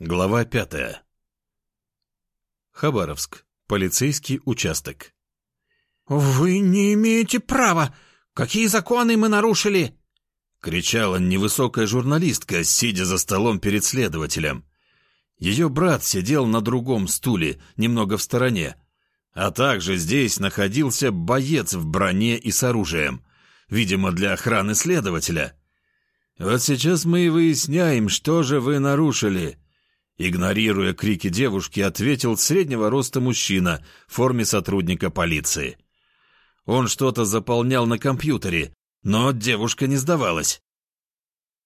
Глава пятая. Хабаровск. Полицейский участок. «Вы не имеете права! Какие законы мы нарушили?» — кричала невысокая журналистка, сидя за столом перед следователем. Ее брат сидел на другом стуле, немного в стороне. А также здесь находился боец в броне и с оружием, видимо, для охраны следователя. «Вот сейчас мы и выясняем, что же вы нарушили», Игнорируя крики девушки, ответил среднего роста мужчина в форме сотрудника полиции. Он что-то заполнял на компьютере, но девушка не сдавалась.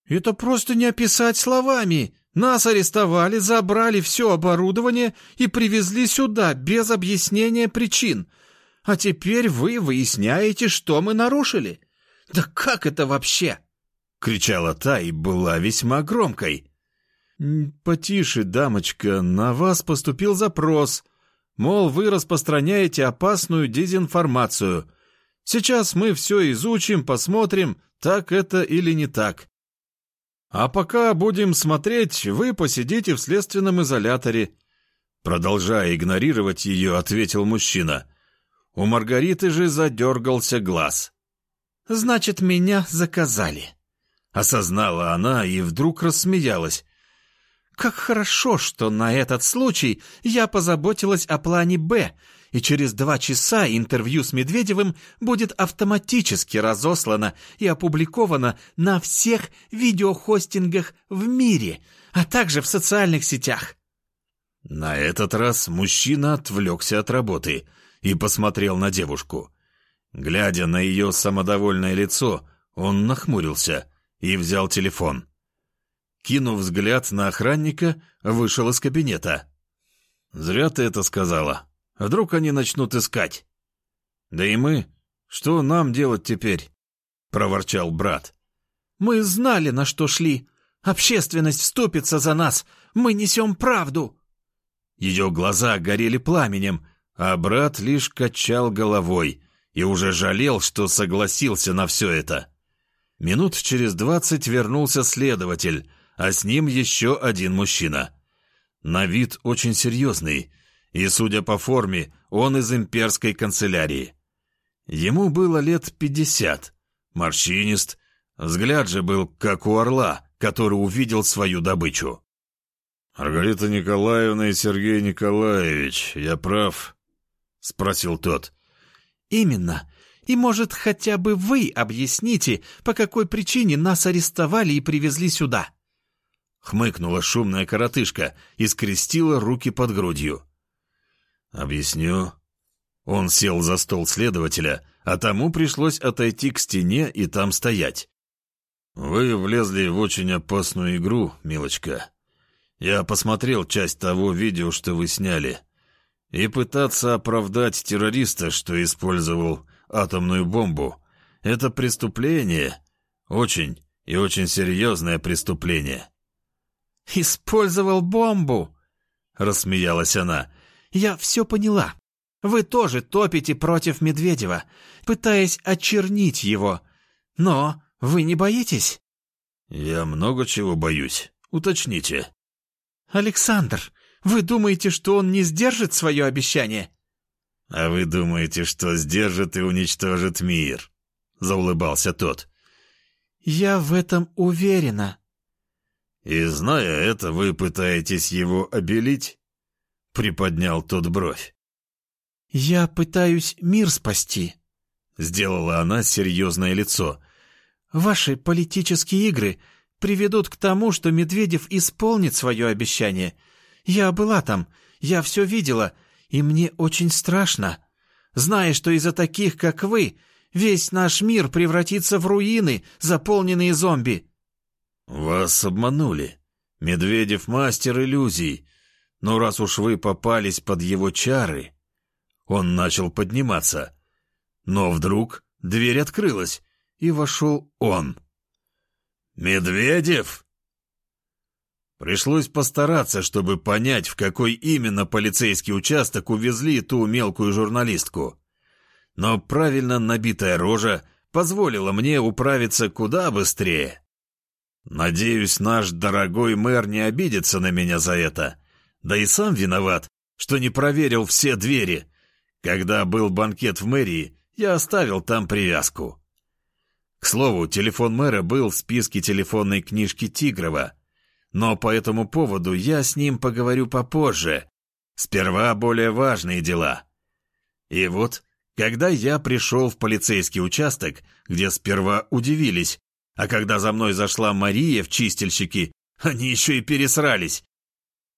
«Это просто не описать словами. Нас арестовали, забрали все оборудование и привезли сюда без объяснения причин. А теперь вы выясняете, что мы нарушили. Да как это вообще?» Кричала та и была весьма громкой. «Потише, дамочка, на вас поступил запрос. Мол, вы распространяете опасную дезинформацию. Сейчас мы все изучим, посмотрим, так это или не так. А пока будем смотреть, вы посидите в следственном изоляторе». Продолжая игнорировать ее, ответил мужчина. У Маргариты же задергался глаз. «Значит, меня заказали». Осознала она и вдруг рассмеялась. Как хорошо, что на этот случай я позаботилась о плане «Б», и через два часа интервью с Медведевым будет автоматически разослано и опубликовано на всех видеохостингах в мире, а также в социальных сетях. На этот раз мужчина отвлекся от работы и посмотрел на девушку. Глядя на ее самодовольное лицо, он нахмурился и взял телефон. Кинув взгляд на охранника, вышел из кабинета. «Зря ты это сказала. Вдруг они начнут искать?» «Да и мы. Что нам делать теперь?» — проворчал брат. «Мы знали, на что шли. Общественность вступится за нас. Мы несем правду». Ее глаза горели пламенем, а брат лишь качал головой и уже жалел, что согласился на все это. Минут через двадцать вернулся следователь — а с ним еще один мужчина. На вид очень серьезный, и, судя по форме, он из имперской канцелярии. Ему было лет пятьдесят, морщинист, взгляд же был как у орла, который увидел свою добычу. «Маргарита Николаевна и Сергей Николаевич, я прав?» — спросил тот. «Именно. И, может, хотя бы вы объясните, по какой причине нас арестовали и привезли сюда?» Хмыкнула шумная коротышка и скрестила руки под грудью. «Объясню». Он сел за стол следователя, а тому пришлось отойти к стене и там стоять. «Вы влезли в очень опасную игру, милочка. Я посмотрел часть того видео, что вы сняли. И пытаться оправдать террориста, что использовал атомную бомбу, это преступление, очень и очень серьезное преступление». «Использовал бомбу!» — рассмеялась она. «Я все поняла. Вы тоже топите против Медведева, пытаясь очернить его. Но вы не боитесь?» «Я много чего боюсь. Уточните». «Александр, вы думаете, что он не сдержит свое обещание?» «А вы думаете, что сдержит и уничтожит мир?» — заулыбался тот. «Я в этом уверена», «И зная это, вы пытаетесь его обелить?» — приподнял тот бровь. «Я пытаюсь мир спасти», — сделала она серьезное лицо. «Ваши политические игры приведут к тому, что Медведев исполнит свое обещание. Я была там, я все видела, и мне очень страшно. Зная, что из-за таких, как вы, весь наш мир превратится в руины, заполненные зомби». «Вас обманули. Медведев мастер иллюзий. Но раз уж вы попались под его чары...» Он начал подниматься. Но вдруг дверь открылась, и вошел он. «Медведев?» Пришлось постараться, чтобы понять, в какой именно полицейский участок увезли ту мелкую журналистку. Но правильно набитая рожа позволила мне управиться куда быстрее. Надеюсь, наш дорогой мэр не обидится на меня за это. Да и сам виноват, что не проверил все двери. Когда был банкет в мэрии, я оставил там привязку. К слову, телефон мэра был в списке телефонной книжки Тигрова. Но по этому поводу я с ним поговорю попозже. Сперва более важные дела. И вот, когда я пришел в полицейский участок, где сперва удивились, а когда за мной зашла Мария в чистильщики, они еще и пересрались.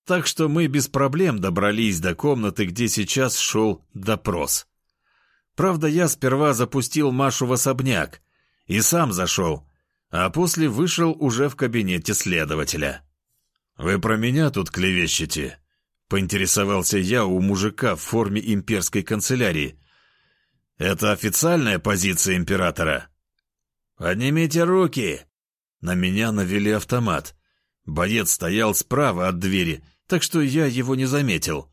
Так что мы без проблем добрались до комнаты, где сейчас шел допрос. Правда, я сперва запустил Машу в особняк и сам зашел, а после вышел уже в кабинете следователя. «Вы про меня тут клевещете?» — поинтересовался я у мужика в форме имперской канцелярии. «Это официальная позиция императора?» «Поднимите руки!» На меня навели автомат. Боец стоял справа от двери, так что я его не заметил.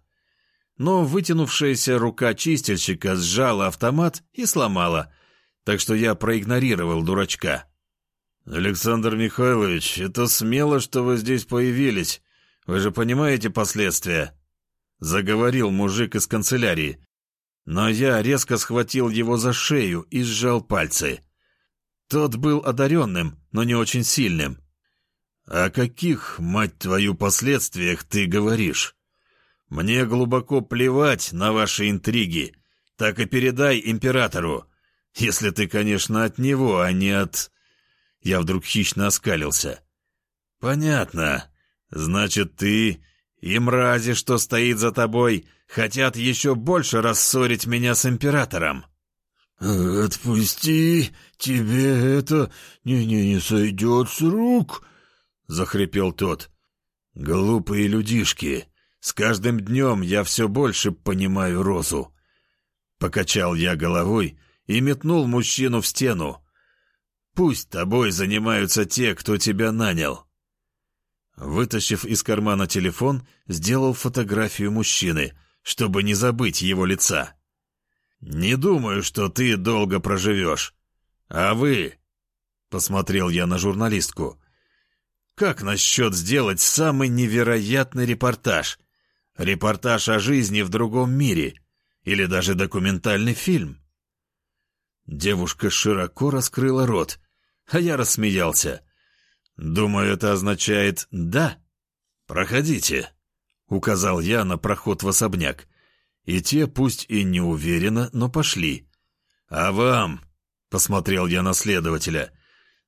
Но вытянувшаяся рука чистильщика сжала автомат и сломала, так что я проигнорировал дурачка. «Александр Михайлович, это смело, что вы здесь появились. Вы же понимаете последствия?» Заговорил мужик из канцелярии. Но я резко схватил его за шею и сжал пальцы. Тот был одаренным, но не очень сильным. «О каких, мать твою, последствиях ты говоришь? Мне глубоко плевать на ваши интриги. Так и передай императору. Если ты, конечно, от него, а не от...» Я вдруг хищно оскалился. «Понятно. Значит, ты и мрази, что стоит за тобой, хотят еще больше рассорить меня с императором». «Отпусти, тебе это не, не, не сойдет с рук», — захрипел тот. «Глупые людишки, с каждым днем я все больше понимаю Розу». Покачал я головой и метнул мужчину в стену. «Пусть тобой занимаются те, кто тебя нанял». Вытащив из кармана телефон, сделал фотографию мужчины, чтобы не забыть его лица. «Не думаю, что ты долго проживешь. А вы...» — посмотрел я на журналистку. «Как насчет сделать самый невероятный репортаж? Репортаж о жизни в другом мире? Или даже документальный фильм?» Девушка широко раскрыла рот, а я рассмеялся. «Думаю, это означает «да». Проходите», — указал я на проход в особняк. И те, пусть и не уверенно, но пошли. «А вам?» — посмотрел я на следователя.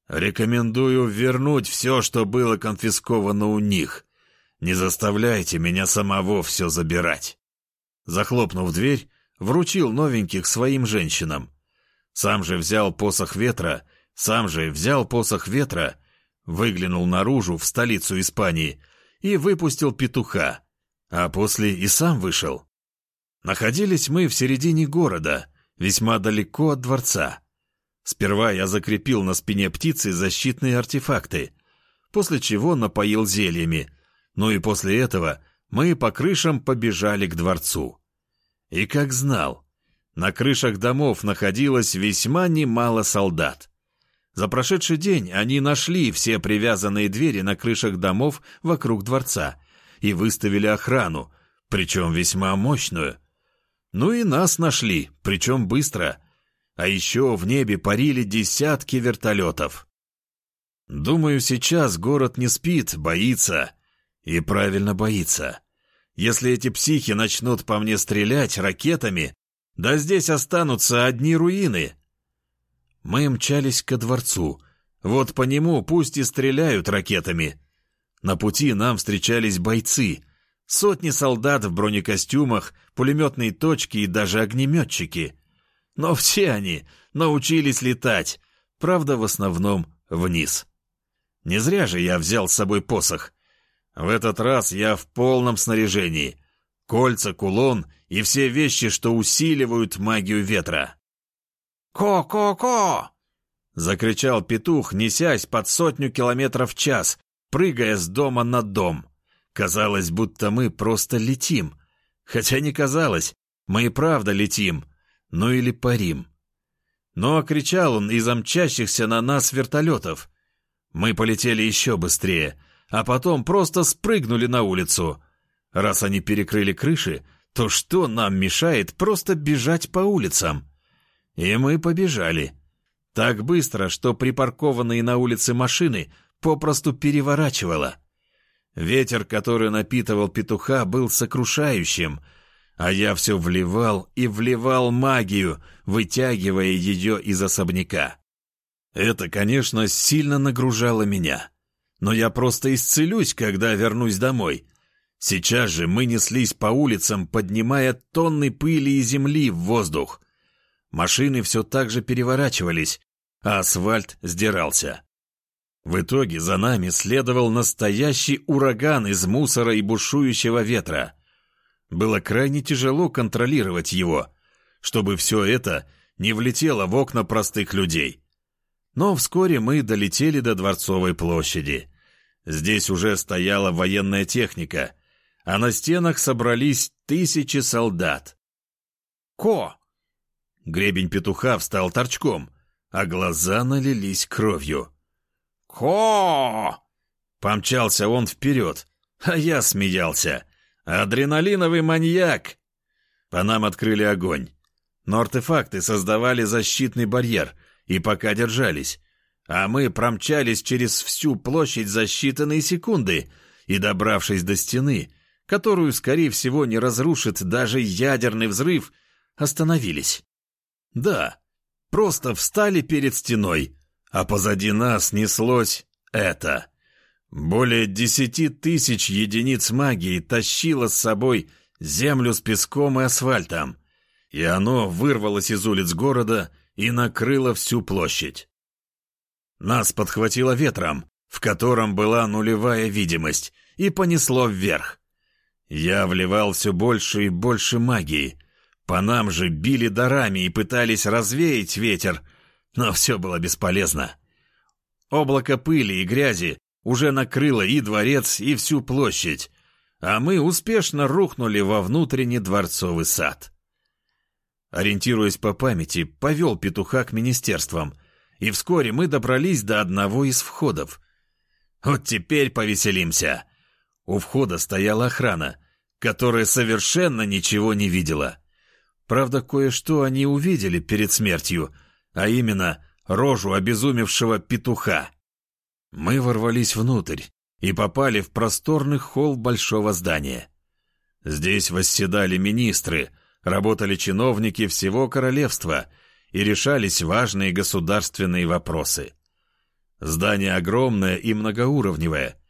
«Рекомендую вернуть все, что было конфисковано у них. Не заставляйте меня самого все забирать». Захлопнув дверь, вручил новеньких своим женщинам. Сам же взял посох ветра, сам же взял посох ветра, выглянул наружу в столицу Испании и выпустил петуха, а после и сам вышел. Находились мы в середине города, весьма далеко от дворца. Сперва я закрепил на спине птицы защитные артефакты, после чего напоил зельями, ну и после этого мы по крышам побежали к дворцу. И как знал, на крышах домов находилось весьма немало солдат. За прошедший день они нашли все привязанные двери на крышах домов вокруг дворца и выставили охрану, причем весьма мощную – ну и нас нашли, причем быстро. А еще в небе парили десятки вертолетов. Думаю, сейчас город не спит, боится. И правильно боится. Если эти психи начнут по мне стрелять ракетами, да здесь останутся одни руины. Мы мчались ко дворцу. Вот по нему пусть и стреляют ракетами. На пути нам встречались бойцы — Сотни солдат в бронекостюмах, пулеметные точки и даже огнеметчики. Но все они научились летать, правда, в основном вниз. Не зря же я взял с собой посох. В этот раз я в полном снаряжении. Кольца, кулон и все вещи, что усиливают магию ветра. «Ко-ко-ко!» — закричал петух, несясь под сотню километров в час, прыгая с дома на дом. Казалось, будто мы просто летим. Хотя не казалось, мы и правда летим. Ну или парим. Но кричал он из-за мчащихся на нас вертолетов. Мы полетели еще быстрее, а потом просто спрыгнули на улицу. Раз они перекрыли крыши, то что нам мешает просто бежать по улицам? И мы побежали. Так быстро, что припаркованные на улице машины попросту переворачивало. Ветер, который напитывал петуха, был сокрушающим, а я все вливал и вливал магию, вытягивая ее из особняка. Это, конечно, сильно нагружало меня. Но я просто исцелюсь, когда вернусь домой. Сейчас же мы неслись по улицам, поднимая тонны пыли и земли в воздух. Машины все так же переворачивались, а асфальт сдирался. В итоге за нами следовал настоящий ураган из мусора и бушующего ветра. Было крайне тяжело контролировать его, чтобы все это не влетело в окна простых людей. Но вскоре мы долетели до Дворцовой площади. Здесь уже стояла военная техника, а на стенах собрались тысячи солдат. «Ко!» Гребень петуха встал торчком, а глаза налились кровью. «Ко!» Помчался он вперед, а я смеялся. «Адреналиновый маньяк!» По нам открыли огонь. Но артефакты создавали защитный барьер и пока держались. А мы промчались через всю площадь за считанные секунды и, добравшись до стены, которую, скорее всего, не разрушит даже ядерный взрыв, остановились. Да, просто встали перед стеной, а позади нас неслось это. Более десяти тысяч единиц магии тащило с собой землю с песком и асфальтом, и оно вырвалось из улиц города и накрыло всю площадь. Нас подхватило ветром, в котором была нулевая видимость, и понесло вверх. Я вливал все больше и больше магии. По нам же били дарами и пытались развеять ветер, но все было бесполезно. Облако пыли и грязи уже накрыло и дворец, и всю площадь, а мы успешно рухнули во внутренний дворцовый сад. Ориентируясь по памяти, повел петуха к министерствам, и вскоре мы добрались до одного из входов. Вот теперь повеселимся. У входа стояла охрана, которая совершенно ничего не видела. Правда, кое-что они увидели перед смертью, а именно рожу обезумевшего петуха. Мы ворвались внутрь и попали в просторный холл большого здания. Здесь восседали министры, работали чиновники всего королевства и решались важные государственные вопросы. Здание огромное и многоуровневое,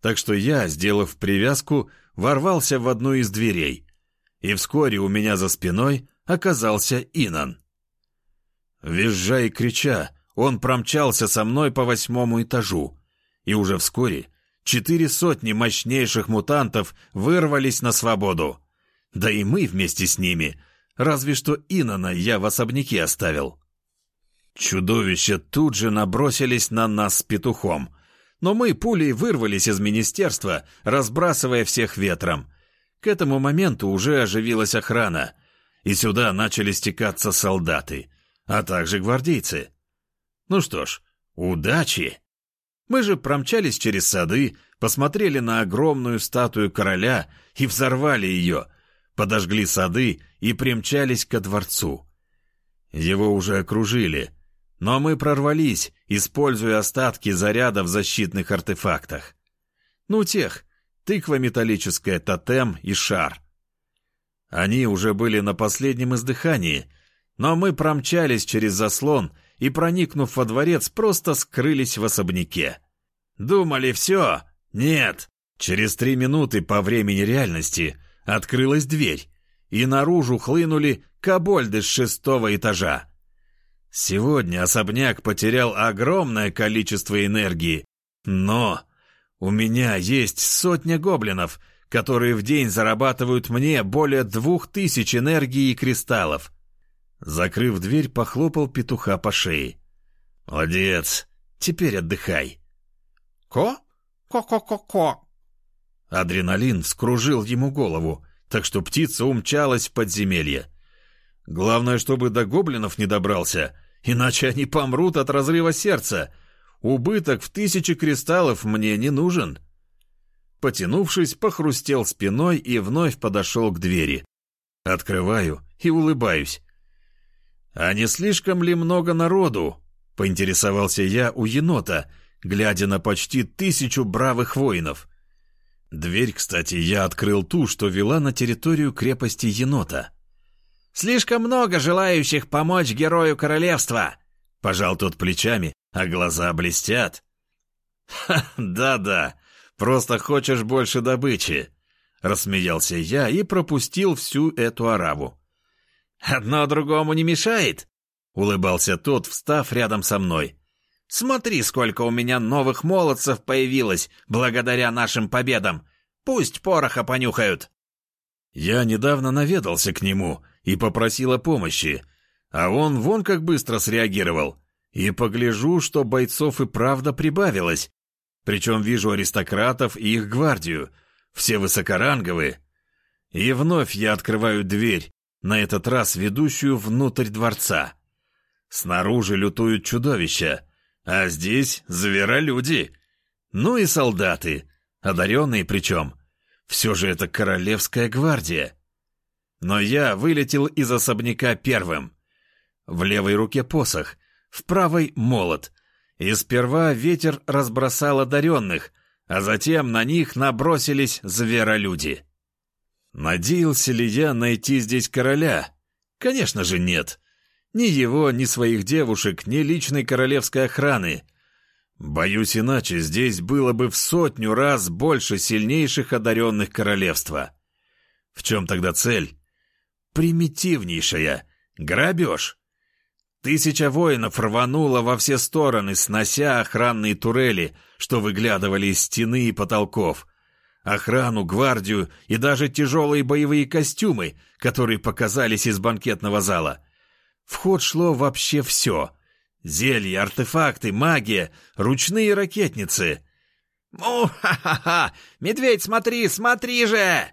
так что я, сделав привязку, ворвался в одну из дверей, и вскоре у меня за спиной оказался Инан. Визжа и крича, он промчался со мной по восьмому этажу, и уже вскоре четыре сотни мощнейших мутантов вырвались на свободу. Да и мы вместе с ними, разве что Инана я в особняке оставил. Чудовища тут же набросились на нас с петухом, но мы пулей вырвались из министерства, разбрасывая всех ветром. К этому моменту уже оживилась охрана, и сюда начали стекаться солдаты, а также гвардейцы. Ну что ж, удачи! Мы же промчались через сады, посмотрели на огромную статую короля и взорвали ее, подожгли сады и примчались ко дворцу. Его уже окружили — но мы прорвались, используя остатки заряда в защитных артефактах. Ну, тех, тыква металлическая, тотем и шар. Они уже были на последнем издыхании, но мы промчались через заслон и, проникнув во дворец, просто скрылись в особняке. Думали, все? Нет. Через три минуты по времени реальности открылась дверь, и наружу хлынули кобольды с шестого этажа. Сегодня особняк потерял огромное количество энергии, но у меня есть сотня гоблинов, которые в день зарабатывают мне более двух тысяч энергии и кристаллов. Закрыв дверь, похлопал петуха по шее. «Молодец, теперь отдыхай». «Ко? Ко-ко-ко-ко!» Адреналин вскружил ему голову, так что птица умчалась в подземелье. Главное, чтобы до гоблинов не добрался, иначе они помрут от разрыва сердца. убыток в тысячи кристаллов мне не нужен. Потянувшись, похрустел спиной и вновь подошел к двери. Открываю и улыбаюсь. «А не слишком ли много народу?» — поинтересовался я у енота, глядя на почти тысячу бравых воинов. Дверь, кстати, я открыл ту, что вела на территорию крепости енота. «Слишком много желающих помочь герою королевства!» — пожал тот плечами, а глаза блестят. «Ха, да-да, просто хочешь больше добычи!» — рассмеялся я и пропустил всю эту араву. «Одно другому не мешает?» — улыбался тот, встав рядом со мной. Смотри, сколько у меня новых молодцев появилось благодаря нашим победам. Пусть пороха понюхают. Я недавно наведался к нему и попросил о помощи, а он вон как быстро среагировал. И погляжу, что бойцов и правда прибавилось. Причем вижу аристократов и их гвардию. Все высокоранговые. И вновь я открываю дверь, на этот раз ведущую внутрь дворца. Снаружи лютуют чудовища, а здесь зверолюди. Ну и солдаты, одаренные причем. Все же это королевская гвардия. Но я вылетел из особняка первым. В левой руке посох, в правой — молот. И сперва ветер разбросал одаренных, а затем на них набросились зверолюди. Надеялся ли я найти здесь короля? Конечно же нет. Ни его, ни своих девушек, ни личной королевской охраны. Боюсь, иначе здесь было бы в сотню раз больше сильнейших одаренных королевства. В чем тогда цель? Примитивнейшая. Грабеж. Тысяча воинов рванула во все стороны, снося охранные турели, что выглядывали из стены и потолков. Охрану, гвардию и даже тяжелые боевые костюмы, которые показались из банкетного зала — в ход шло вообще все. Зелья, артефакты, магия, ручные ракетницы. «Ну, ха-ха-ха! Медведь, смотри, смотри же!»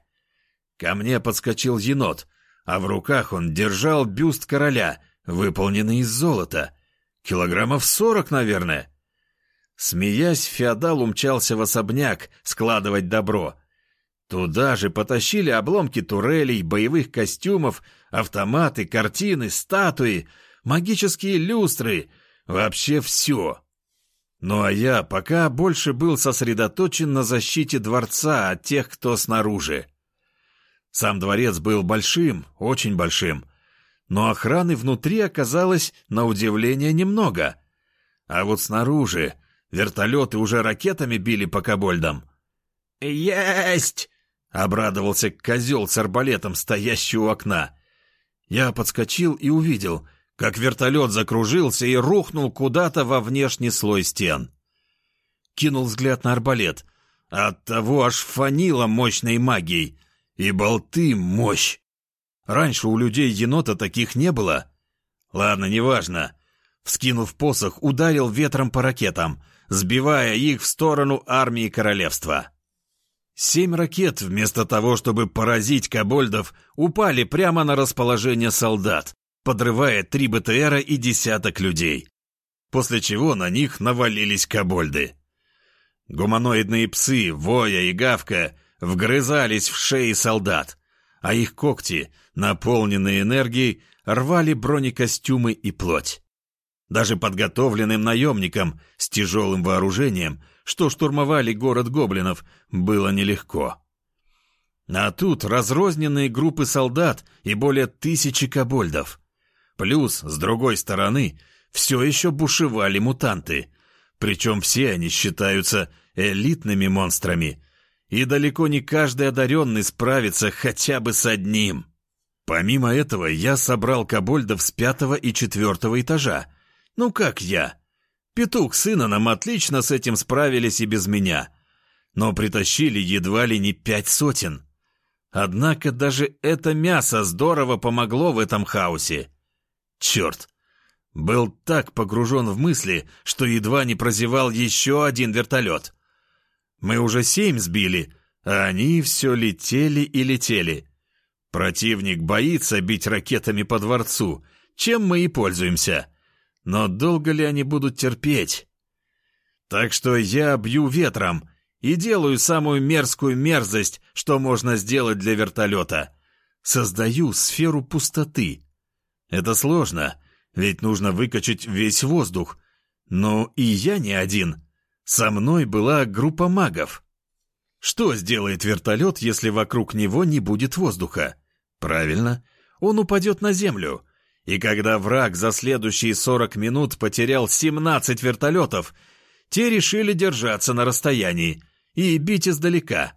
Ко мне подскочил енот, а в руках он держал бюст короля, выполненный из золота. Килограммов сорок, наверное. Смеясь, феодал умчался в особняк складывать добро. Туда же потащили обломки турелей, боевых костюмов, автоматы, картины, статуи, магические люстры, вообще все. Ну а я пока больше был сосредоточен на защите дворца от тех, кто снаружи. Сам дворец был большим, очень большим, но охраны внутри оказалось, на удивление, немного. А вот снаружи вертолеты уже ракетами били по кобольдам. «Есть!» — обрадовался козел с арбалетом, стоящий у окна. Я подскочил и увидел, как вертолет закружился и рухнул куда-то во внешний слой стен. Кинул взгляд на арбалет. Оттого аж фанило мощной магией. И болты — мощь. Раньше у людей енота таких не было. Ладно, неважно. Вскинув посох, ударил ветром по ракетам, сбивая их в сторону армии королевства. Семь ракет, вместо того, чтобы поразить кобольдов, упали прямо на расположение солдат, подрывая три БТРа и десяток людей. После чего на них навалились кобольды. Гуманоидные псы, воя и гавка, вгрызались в шеи солдат, а их когти, наполненные энергией, рвали бронекостюмы и плоть. Даже подготовленным наемникам с тяжелым вооружением – что штурмовали город гоблинов, было нелегко. А тут разрозненные группы солдат и более тысячи кобольдов. Плюс, с другой стороны, все еще бушевали мутанты. Причем все они считаются элитными монстрами. И далеко не каждый одаренный справится хотя бы с одним. Помимо этого, я собрал кобольдов с пятого и четвертого этажа. Ну как я? Петух с Иноном отлично с этим справились и без меня, но притащили едва ли не пять сотен. Однако даже это мясо здорово помогло в этом хаосе. Черт! Был так погружен в мысли, что едва не прозевал еще один вертолет. Мы уже семь сбили, а они все летели и летели. Противник боится бить ракетами по дворцу, чем мы и пользуемся. Но долго ли они будут терпеть? Так что я бью ветром и делаю самую мерзкую мерзость, что можно сделать для вертолета. Создаю сферу пустоты. Это сложно, ведь нужно выкачать весь воздух. Но и я не один. Со мной была группа магов. Что сделает вертолет, если вокруг него не будет воздуха? Правильно, он упадет на землю. И когда враг за следующие 40 минут потерял 17 вертолетов, те решили держаться на расстоянии и бить издалека.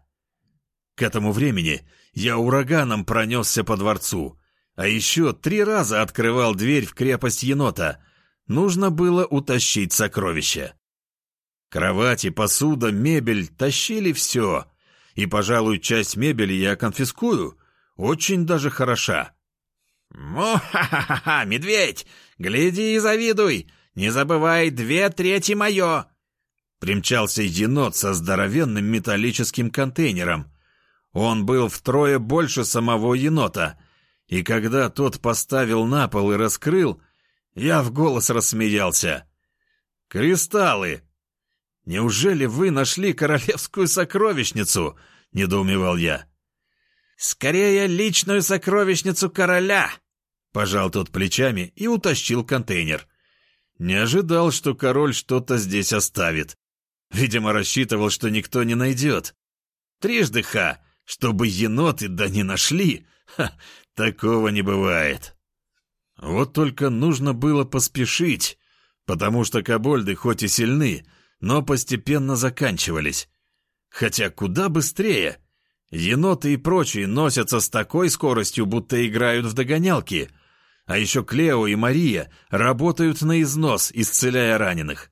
К этому времени я ураганом пронесся по дворцу, а еще три раза открывал дверь в крепость енота. Нужно было утащить сокровища. Кровати, посуда, мебель тащили все. И, пожалуй, часть мебели я конфискую. Очень даже хороша. «Му-ха-ха-ха, медведь! Гляди и завидуй! Не забывай, две трети мое!» Примчался енот со здоровенным металлическим контейнером. Он был втрое больше самого енота, и когда тот поставил на пол и раскрыл, я в голос рассмеялся. «Кристаллы! Неужели вы нашли королевскую сокровищницу?» — недоумевал я. «Скорее личную сокровищницу короля!» Пожал тот плечами и утащил контейнер. Не ожидал, что король что-то здесь оставит. Видимо, рассчитывал, что никто не найдет. Трижды ха, чтобы еноты да не нашли. Ха, такого не бывает. Вот только нужно было поспешить, потому что кобольды хоть и сильны, но постепенно заканчивались. Хотя куда быстрее. Еноты и прочие носятся с такой скоростью, будто играют в догонялки. А еще Клео и Мария работают на износ, исцеляя раненых.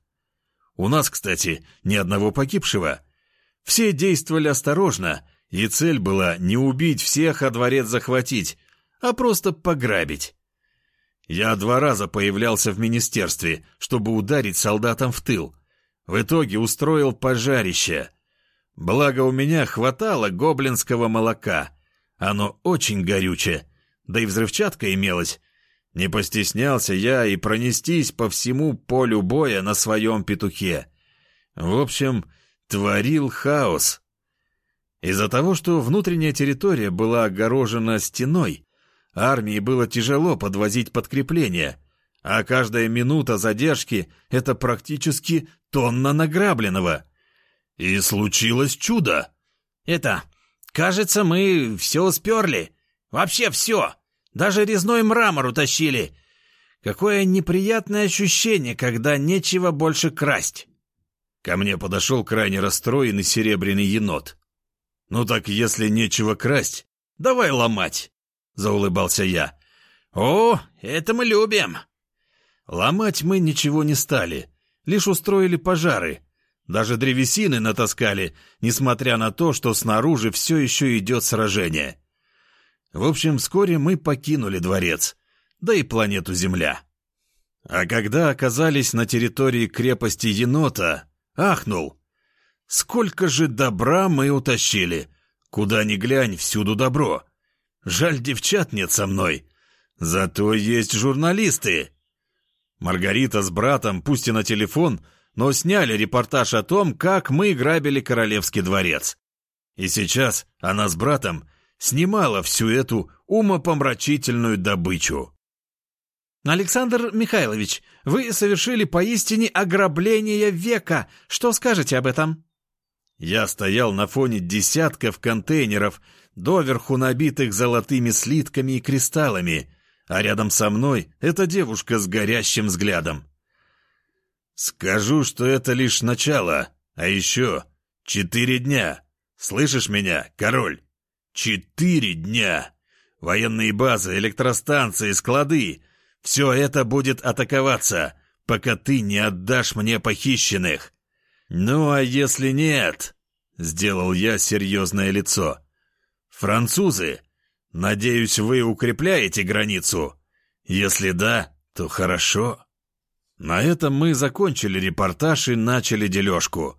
У нас, кстати, ни одного погибшего. Все действовали осторожно, и цель была не убить всех, а дворец захватить, а просто пограбить. Я два раза появлялся в министерстве, чтобы ударить солдатам в тыл. В итоге устроил пожарище. Благо у меня хватало гоблинского молока. Оно очень горючее, да и взрывчатка имелась, не постеснялся я и пронестись по всему полю боя на своем петухе. В общем, творил хаос. Из-за того, что внутренняя территория была огорожена стеной, армии было тяжело подвозить подкрепления, а каждая минута задержки — это практически тонна награбленного. И случилось чудо. «Это, кажется, мы все усперли. Вообще все!» Даже резной мрамор утащили. Какое неприятное ощущение, когда нечего больше красть. Ко мне подошел крайне расстроенный серебряный енот. «Ну так, если нечего красть, давай ломать», — заулыбался я. «О, это мы любим!» Ломать мы ничего не стали, лишь устроили пожары. Даже древесины натаскали, несмотря на то, что снаружи все еще идет сражение. В общем, вскоре мы покинули дворец, да и планету Земля. А когда оказались на территории крепости енота, ахнул. Сколько же добра мы утащили! Куда ни глянь, всюду добро. Жаль, девчат нет со мной. Зато есть журналисты. Маргарита с братом, пусть и на телефон, но сняли репортаж о том, как мы грабили королевский дворец. И сейчас она с братом снимала всю эту умопомрачительную добычу. «Александр Михайлович, вы совершили поистине ограбление века. Что скажете об этом?» Я стоял на фоне десятков контейнеров, доверху набитых золотыми слитками и кристаллами, а рядом со мной эта девушка с горящим взглядом. «Скажу, что это лишь начало, а еще четыре дня. Слышишь меня, король?» Четыре дня! Военные базы, электростанции, склады — все это будет атаковаться, пока ты не отдашь мне похищенных. Ну а если нет, — сделал я серьезное лицо, — французы, надеюсь, вы укрепляете границу? Если да, то хорошо. На этом мы закончили репортаж и начали дележку.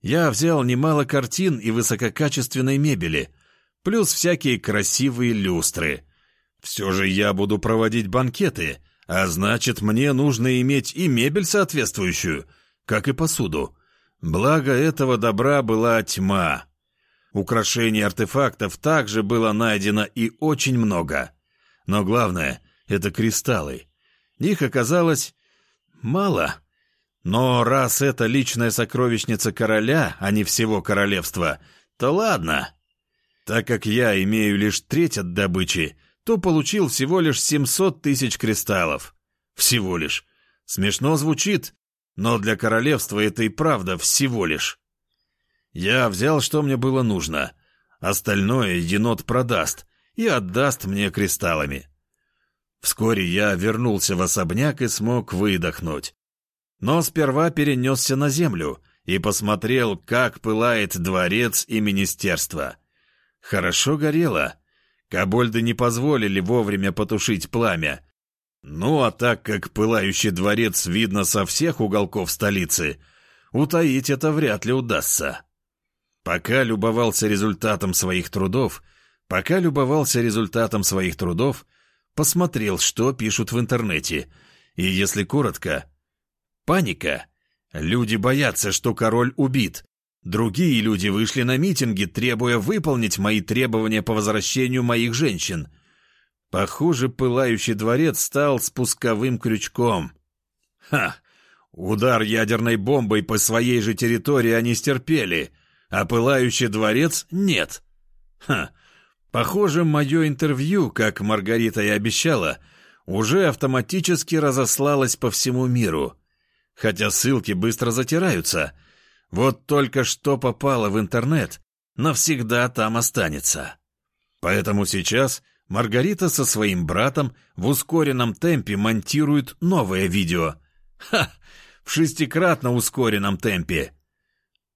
Я взял немало картин и высококачественной мебели — плюс всякие красивые люстры. Все же я буду проводить банкеты, а значит, мне нужно иметь и мебель соответствующую, как и посуду. Благо этого добра была тьма. Украшений артефактов также было найдено и очень много. Но главное — это кристаллы. Их оказалось мало. Но раз это личная сокровищница короля, а не всего королевства, то ладно. Так как я имею лишь треть от добычи, то получил всего лишь 700 тысяч кристаллов. Всего лишь. Смешно звучит, но для королевства это и правда всего лишь. Я взял, что мне было нужно. Остальное енот продаст и отдаст мне кристаллами. Вскоре я вернулся в особняк и смог выдохнуть. Но сперва перенесся на землю и посмотрел, как пылает дворец и министерство. Хорошо горело. Кобольды не позволили вовремя потушить пламя. Ну а так как пылающий дворец видно со всех уголков столицы, утаить это вряд ли удастся. Пока любовался результатом своих трудов, пока любовался результатом своих трудов, посмотрел, что пишут в интернете, и, если коротко, Паника. Люди боятся, что король убит. Другие люди вышли на митинги, требуя выполнить мои требования по возвращению моих женщин. Похоже, пылающий дворец стал спусковым крючком. Ха! Удар ядерной бомбой по своей же территории они стерпели, а пылающий дворец — нет. Ха! Похоже, мое интервью, как Маргарита и обещала, уже автоматически разослалось по всему миру — хотя ссылки быстро затираются. Вот только что попало в интернет, навсегда там останется. Поэтому сейчас Маргарита со своим братом в ускоренном темпе монтирует новое видео. Ха! В шестикратно ускоренном темпе.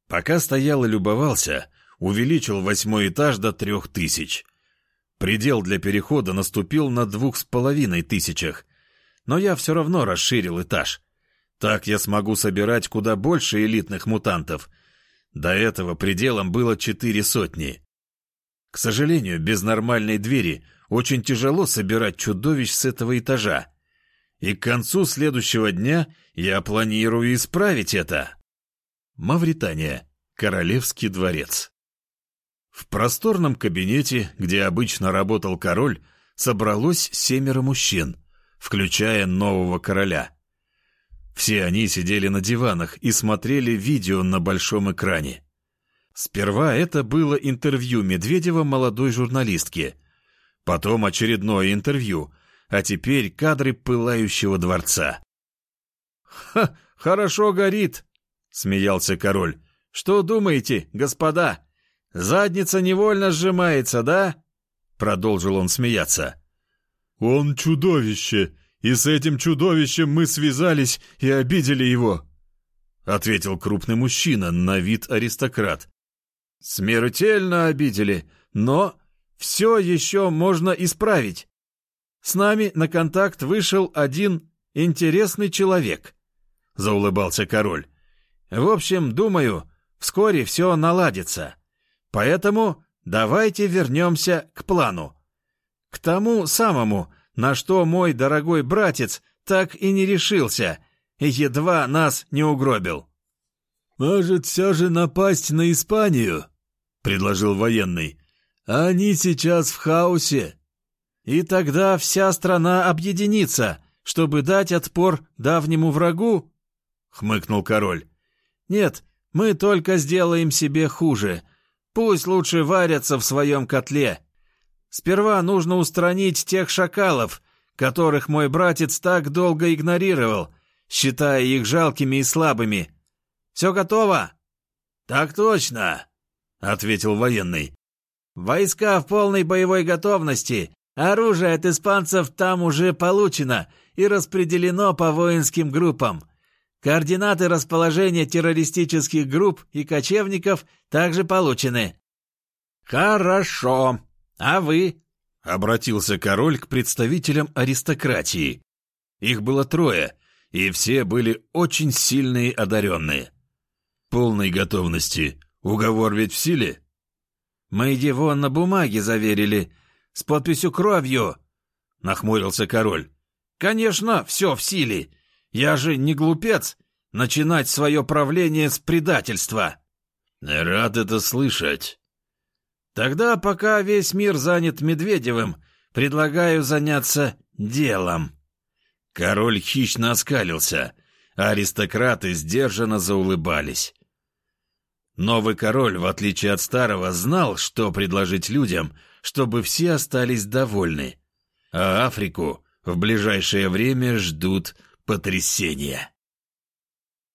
Пока стоял и любовался, увеличил восьмой этаж до трех тысяч. Предел для перехода наступил на двух с половиной тысячах, но я все равно расширил этаж. Так я смогу собирать куда больше элитных мутантов. До этого пределом было четыре сотни. К сожалению, без нормальной двери очень тяжело собирать чудовищ с этого этажа. И к концу следующего дня я планирую исправить это. Мавритания. Королевский дворец. В просторном кабинете, где обычно работал король, собралось семеро мужчин, включая нового короля — все они сидели на диванах и смотрели видео на большом экране. Сперва это было интервью Медведева молодой журналистке, потом очередное интервью, а теперь кадры пылающего дворца. «Ха, хорошо горит!» — смеялся король. «Что думаете, господа? Задница невольно сжимается, да?» Продолжил он смеяться. «Он чудовище!» и с этим чудовищем мы связались и обидели его», — ответил крупный мужчина, на вид аристократ. «Смертельно обидели, но все еще можно исправить. С нами на контакт вышел один интересный человек», — заулыбался король. «В общем, думаю, вскоре все наладится. Поэтому давайте вернемся к плану. К тому самому, на что мой дорогой братец так и не решился, и едва нас не угробил. «Может, все же напасть на Испанию?» — предложил военный. «Они сейчас в хаосе». «И тогда вся страна объединится, чтобы дать отпор давнему врагу?» — хмыкнул король. «Нет, мы только сделаем себе хуже. Пусть лучше варятся в своем котле. Сперва нужно устранить тех шакалов, которых мой братец так долго игнорировал, считая их жалкими и слабыми. Все готово?» «Так точно», — ответил военный. «Войска в полной боевой готовности. Оружие от испанцев там уже получено и распределено по воинским группам. Координаты расположения террористических групп и кочевников также получены». «Хорошо», «А вы?» — обратился король к представителям аристократии. Их было трое, и все были очень сильные одаренные. «Полной готовности. Уговор ведь в силе?» «Мы его на бумаге заверили, с подписью кровью», — нахмурился король. «Конечно, все в силе. Я же не глупец. начинать свое правление с предательства. Рад это слышать. Тогда, пока весь мир занят Медведевым, предлагаю заняться делом. Король хищно оскалился, а аристократы сдержанно заулыбались. Новый король, в отличие от старого, знал, что предложить людям, чтобы все остались довольны. А Африку в ближайшее время ждут потрясения.